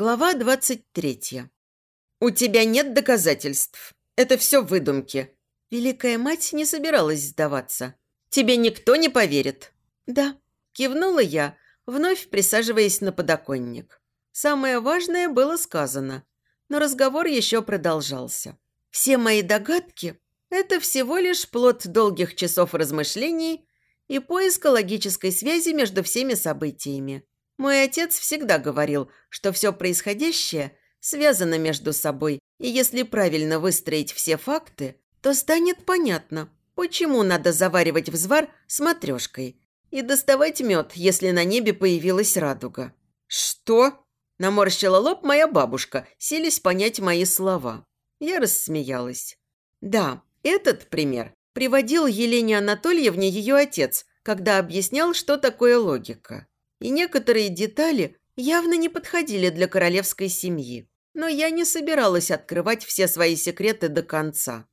Глава двадцать третья. «У тебя нет доказательств. Это все выдумки». Великая мать не собиралась сдаваться. «Тебе никто не поверит». «Да», – кивнула я, вновь присаживаясь на подоконник. Самое важное было сказано, но разговор еще продолжался. Все мои догадки – это всего лишь плод долгих часов размышлений и поиска логической связи между всеми событиями. Мой отец всегда говорил, что все происходящее связано между собой, и если правильно выстроить все факты, то станет понятно, почему надо заваривать взвар с матрешкой и доставать мед, если на небе появилась радуга. «Что?» – наморщила лоб моя бабушка, селись понять мои слова. Я рассмеялась. «Да, этот пример приводил Елене Анатольевне ее отец, когда объяснял, что такое логика и некоторые детали явно не подходили для королевской семьи. Но я не собиралась открывать все свои секреты до конца.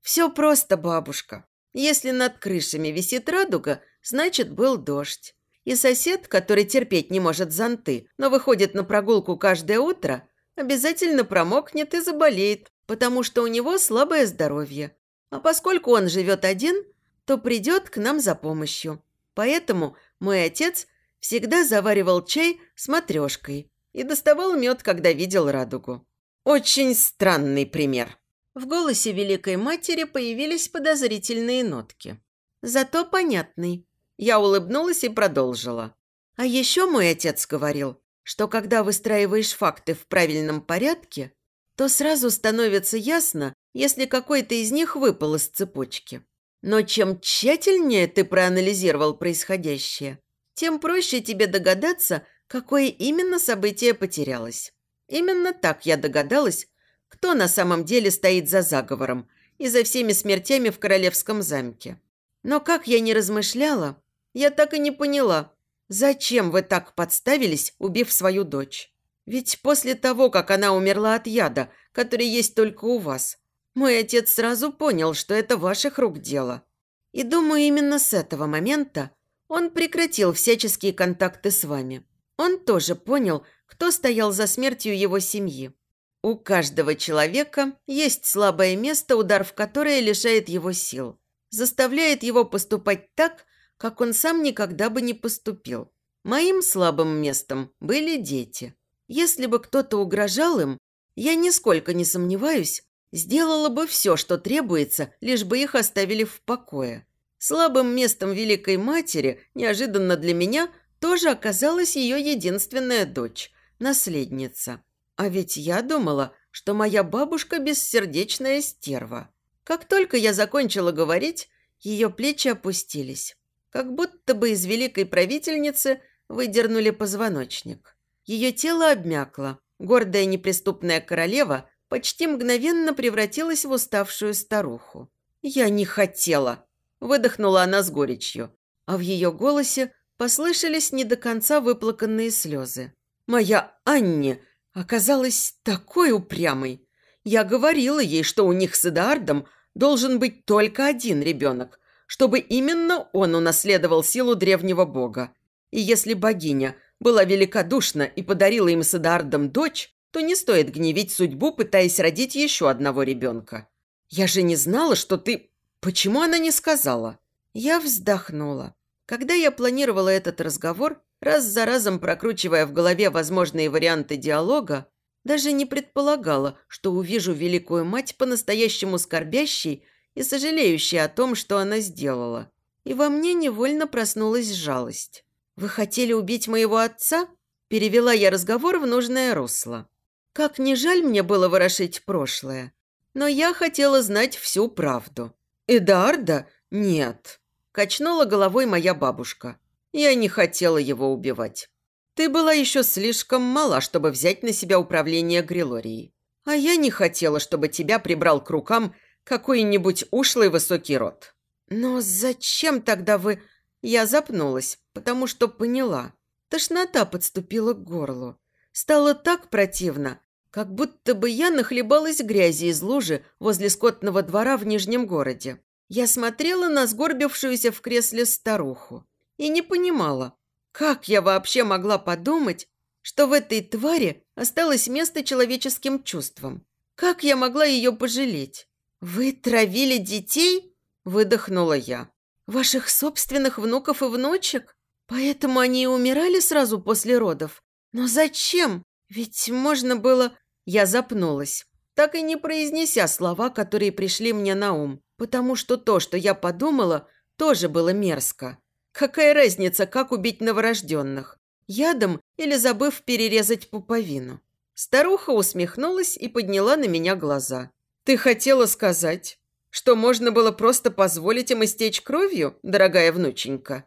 Все просто, бабушка. Если над крышами висит радуга, значит, был дождь. И сосед, который терпеть не может зонты, но выходит на прогулку каждое утро, обязательно промокнет и заболеет, потому что у него слабое здоровье. А поскольку он живет один, то придет к нам за помощью. Поэтому мой отец всегда заваривал чай с матрешкой и доставал мед, когда видел радугу. Очень странный пример. В голосе Великой Матери появились подозрительные нотки. Зато понятный. Я улыбнулась и продолжила. А еще мой отец говорил, что когда выстраиваешь факты в правильном порядке, то сразу становится ясно, если какой-то из них выпал из цепочки. Но чем тщательнее ты проанализировал происходящее, тем проще тебе догадаться, какое именно событие потерялось. Именно так я догадалась, кто на самом деле стоит за заговором и за всеми смертями в королевском замке. Но как я не размышляла, я так и не поняла, зачем вы так подставились, убив свою дочь. Ведь после того, как она умерла от яда, который есть только у вас, мой отец сразу понял, что это ваших рук дело. И думаю, именно с этого момента он прекратил всяческие контакты с вами. Он тоже понял, кто стоял за смертью его семьи. У каждого человека есть слабое место, удар в которое лишает его сил. Заставляет его поступать так, как он сам никогда бы не поступил. Моим слабым местом были дети. Если бы кто-то угрожал им, я нисколько не сомневаюсь, сделала бы все, что требуется, лишь бы их оставили в покое. Слабым местом Великой Матери, неожиданно для меня, тоже оказалась ее единственная дочь, наследница. А ведь я думала, что моя бабушка бессердечная стерва. Как только я закончила говорить, ее плечи опустились. Как будто бы из великой правительницы выдернули позвоночник. Ее тело обмякло. Гордая неприступная королева почти мгновенно превратилась в уставшую старуху. «Я не хотела!» Выдохнула она с горечью, а в ее голосе послышались не до конца выплаканные слезы. «Моя Анне оказалась такой упрямой. Я говорила ей, что у них с Эдардом должен быть только один ребенок, чтобы именно он унаследовал силу древнего бога. И если богиня была великодушна и подарила им с Эдардом дочь, то не стоит гневить судьбу, пытаясь родить еще одного ребенка. Я же не знала, что ты Почему она не сказала? Я вздохнула. Когда я планировала этот разговор, раз за разом прокручивая в голове возможные варианты диалога, даже не предполагала, что увижу великую мать по-настоящему скорбящей и сожалеющей о том, что она сделала. И во мне невольно проснулась жалость. «Вы хотели убить моего отца?» Перевела я разговор в нужное русло. Как не жаль мне было ворошить прошлое, но я хотела знать всю правду. «Эдарда? Нет», – качнула головой моя бабушка. «Я не хотела его убивать. Ты была еще слишком мала, чтобы взять на себя управление Грилорией. А я не хотела, чтобы тебя прибрал к рукам какой-нибудь ушлый высокий род». «Но зачем тогда вы...» Я запнулась, потому что поняла. Тошнота подступила к горлу. Стало так противно, как будто бы я нахлебалась грязи из лужи возле скотного двора в Нижнем городе. Я смотрела на сгорбившуюся в кресле старуху и не понимала, как я вообще могла подумать, что в этой твари осталось место человеческим чувствам. Как я могла ее пожалеть? «Вы травили детей?» – выдохнула я. «Ваших собственных внуков и внучек? Поэтому они и умирали сразу после родов? Но зачем? Ведь можно было...» Я запнулась, так и не произнеся слова, которые пришли мне на ум, потому что то, что я подумала, тоже было мерзко. Какая разница, как убить новорожденных? Ядом или забыв перерезать пуповину? Старуха усмехнулась и подняла на меня глаза. «Ты хотела сказать, что можно было просто позволить им истечь кровью, дорогая внученька?»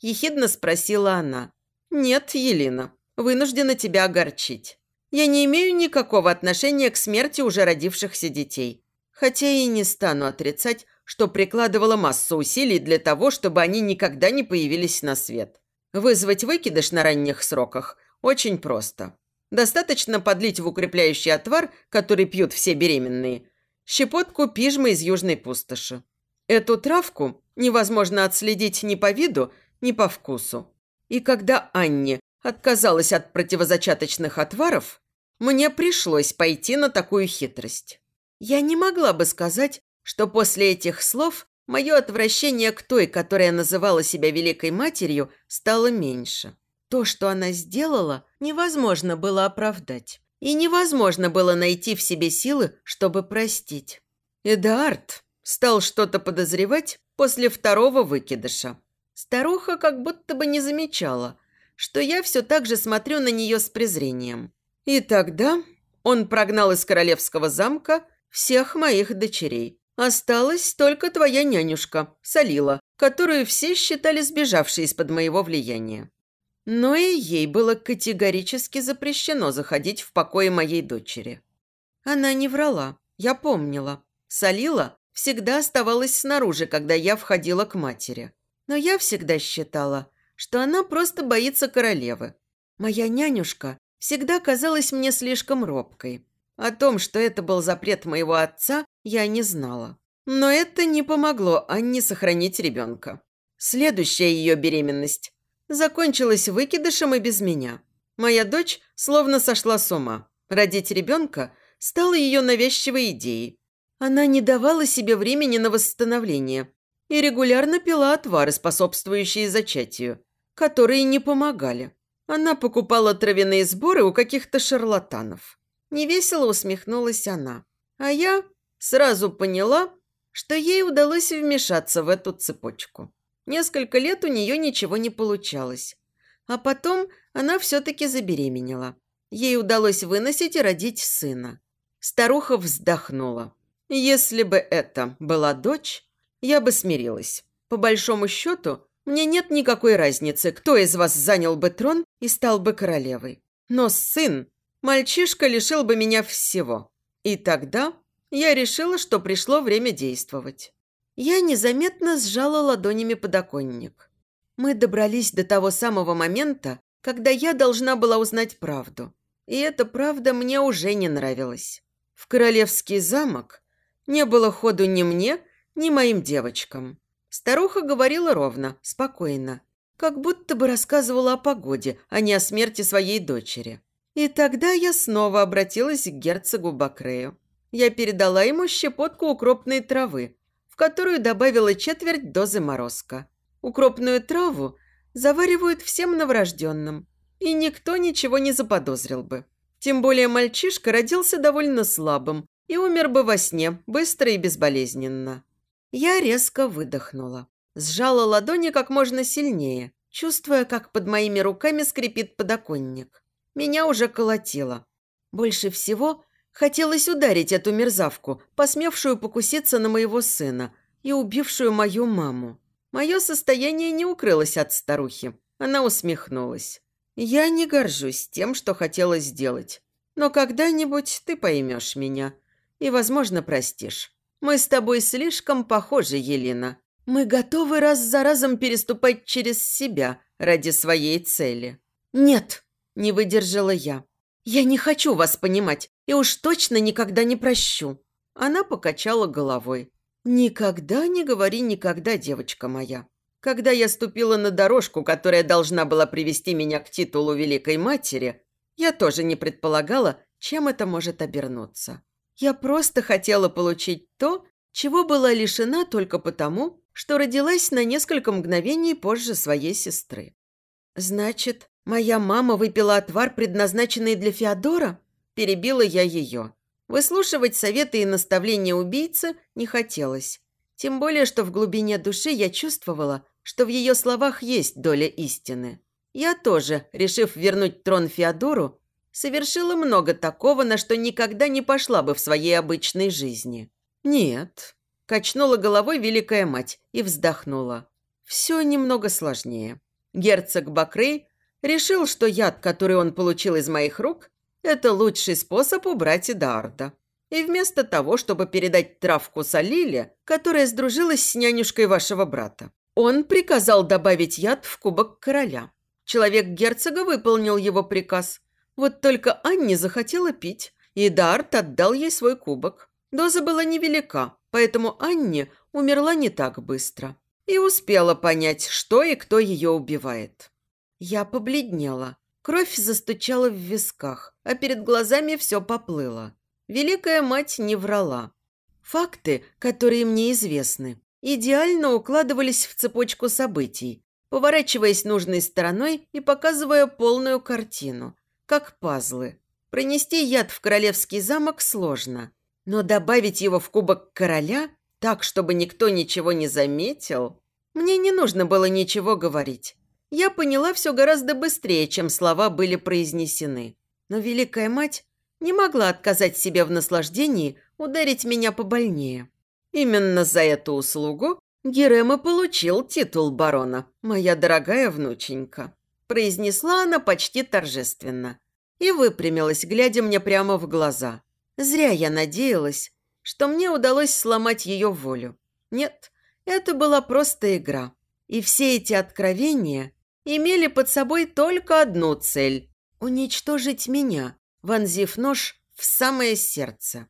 Ехидно спросила она. «Нет, Елена, вынуждена тебя огорчить. Я не имею никакого отношения к смерти уже родившихся детей. Хотя и не стану отрицать, что прикладывала массу усилий для того, чтобы они никогда не появились на свет. Вызвать выкидыш на ранних сроках очень просто. Достаточно подлить в укрепляющий отвар, который пьют все беременные, щепотку пижмы из южной пустоши. Эту травку невозможно отследить ни по виду, ни по вкусу. И когда Анне отказалась от противозачаточных отваров, мне пришлось пойти на такую хитрость. Я не могла бы сказать, что после этих слов мое отвращение к той, которая называла себя Великой Матерью, стало меньше. То, что она сделала, невозможно было оправдать. И невозможно было найти в себе силы, чтобы простить. Эдуард стал что-то подозревать после второго выкидыша. Старуха как будто бы не замечала, что я все так же смотрю на нее с презрением. И тогда он прогнал из королевского замка всех моих дочерей. Осталась только твоя нянюшка, Салила, которую все считали сбежавшей из-под моего влияния. Но и ей было категорически запрещено заходить в покое моей дочери. Она не врала, я помнила. Салила всегда оставалась снаружи, когда я входила к матери. Но я всегда считала, что она просто боится королевы. Моя нянюшка всегда казалась мне слишком робкой. О том, что это был запрет моего отца, я не знала. Но это не помогло Анне сохранить ребенка. Следующая ее беременность закончилась выкидышем и без меня. Моя дочь словно сошла с ума. Родить ребенка стало ее навязчивой идеей. Она не давала себе времени на восстановление и регулярно пила отвары, способствующие зачатию, которые не помогали. Она покупала травяные сборы у каких-то шарлатанов. Невесело усмехнулась она. А я сразу поняла, что ей удалось вмешаться в эту цепочку. Несколько лет у нее ничего не получалось. А потом она все-таки забеременела. Ей удалось выносить и родить сына. Старуха вздохнула. Если бы это была дочь, я бы смирилась. По большому счету, мне нет никакой разницы, кто из вас занял бы трон и стал бы королевой. Но сын, мальчишка лишил бы меня всего. И тогда я решила, что пришло время действовать. Я незаметно сжала ладонями подоконник. Мы добрались до того самого момента, когда я должна была узнать правду. И эта правда мне уже не нравилась. В королевский замок не было ходу ни мне, ни моим девочкам. Старуха говорила ровно, спокойно, как будто бы рассказывала о погоде, а не о смерти своей дочери. И тогда я снова обратилась к герцогу Бакрею. Я передала ему щепотку укропной травы, которую добавила четверть дозы морозка. Укропную траву заваривают всем новорожденным, и никто ничего не заподозрил бы. Тем более мальчишка родился довольно слабым и умер бы во сне, быстро и безболезненно. Я резко выдохнула. Сжала ладони как можно сильнее, чувствуя, как под моими руками скрипит подоконник. Меня уже колотило. Больше всего Хотелось ударить эту мерзавку, посмевшую покуситься на моего сына и убившую мою маму. Мое состояние не укрылось от старухи. Она усмехнулась. «Я не горжусь тем, что хотела сделать. Но когда-нибудь ты поймешь меня и, возможно, простишь. Мы с тобой слишком похожи, Елена. Мы готовы раз за разом переступать через себя ради своей цели». «Нет», – не выдержала я. «Я не хочу вас понимать и уж точно никогда не прощу». Она покачала головой. «Никогда не говори никогда, девочка моя. Когда я ступила на дорожку, которая должна была привести меня к титулу Великой Матери, Я тоже не предполагала, чем это может обернуться. Я просто хотела получить то, чего была лишена только потому, что родилась на несколько мгновений позже своей сестры. «Значит, моя мама выпила отвар, предназначенный для Феодора?» Перебила я ее. Выслушивать советы и наставления убийцы не хотелось. Тем более, что в глубине души я чувствовала, что в ее словах есть доля истины. Я тоже, решив вернуть трон Феодору, совершила много такого, на что никогда не пошла бы в своей обычной жизни. Нет, качнула головой великая мать и вздохнула. Все немного сложнее. Герцог Бакрей решил, что яд, который он получил из моих рук, это лучший способ убрать Эдарда. И вместо того, чтобы передать травку Салиле, которая сдружилась с нянюшкой вашего брата, он приказал добавить яд в кубок короля. Человек герцога выполнил его приказ. Вот только Анне захотела пить, и Дарт отдал ей свой кубок. Доза была невелика, поэтому Анне умерла не так быстро. И успела понять, что и кто ее убивает. Я побледнела. Кровь застучала в висках, а перед глазами все поплыло. Великая мать не врала. Факты, которые мне известны, идеально укладывались в цепочку событий, поворачиваясь нужной стороной и показывая полную картину, как пазлы. Пронести яд в королевский замок сложно, но добавить его в кубок короля так, чтобы никто ничего не заметил... Мне не нужно было ничего говорить. Я поняла все гораздо быстрее, чем слова были произнесены. Но Великая Мать не могла отказать себе в наслаждении ударить меня побольнее. Именно за эту услугу Герема получил титул барона, моя дорогая внученька. Произнесла она почти торжественно и выпрямилась, глядя мне прямо в глаза. Зря я надеялась, что мне удалось сломать ее волю. Нет, это была просто игра. И все эти откровения имели под собой только одну цель – уничтожить меня, вонзив нож в самое сердце.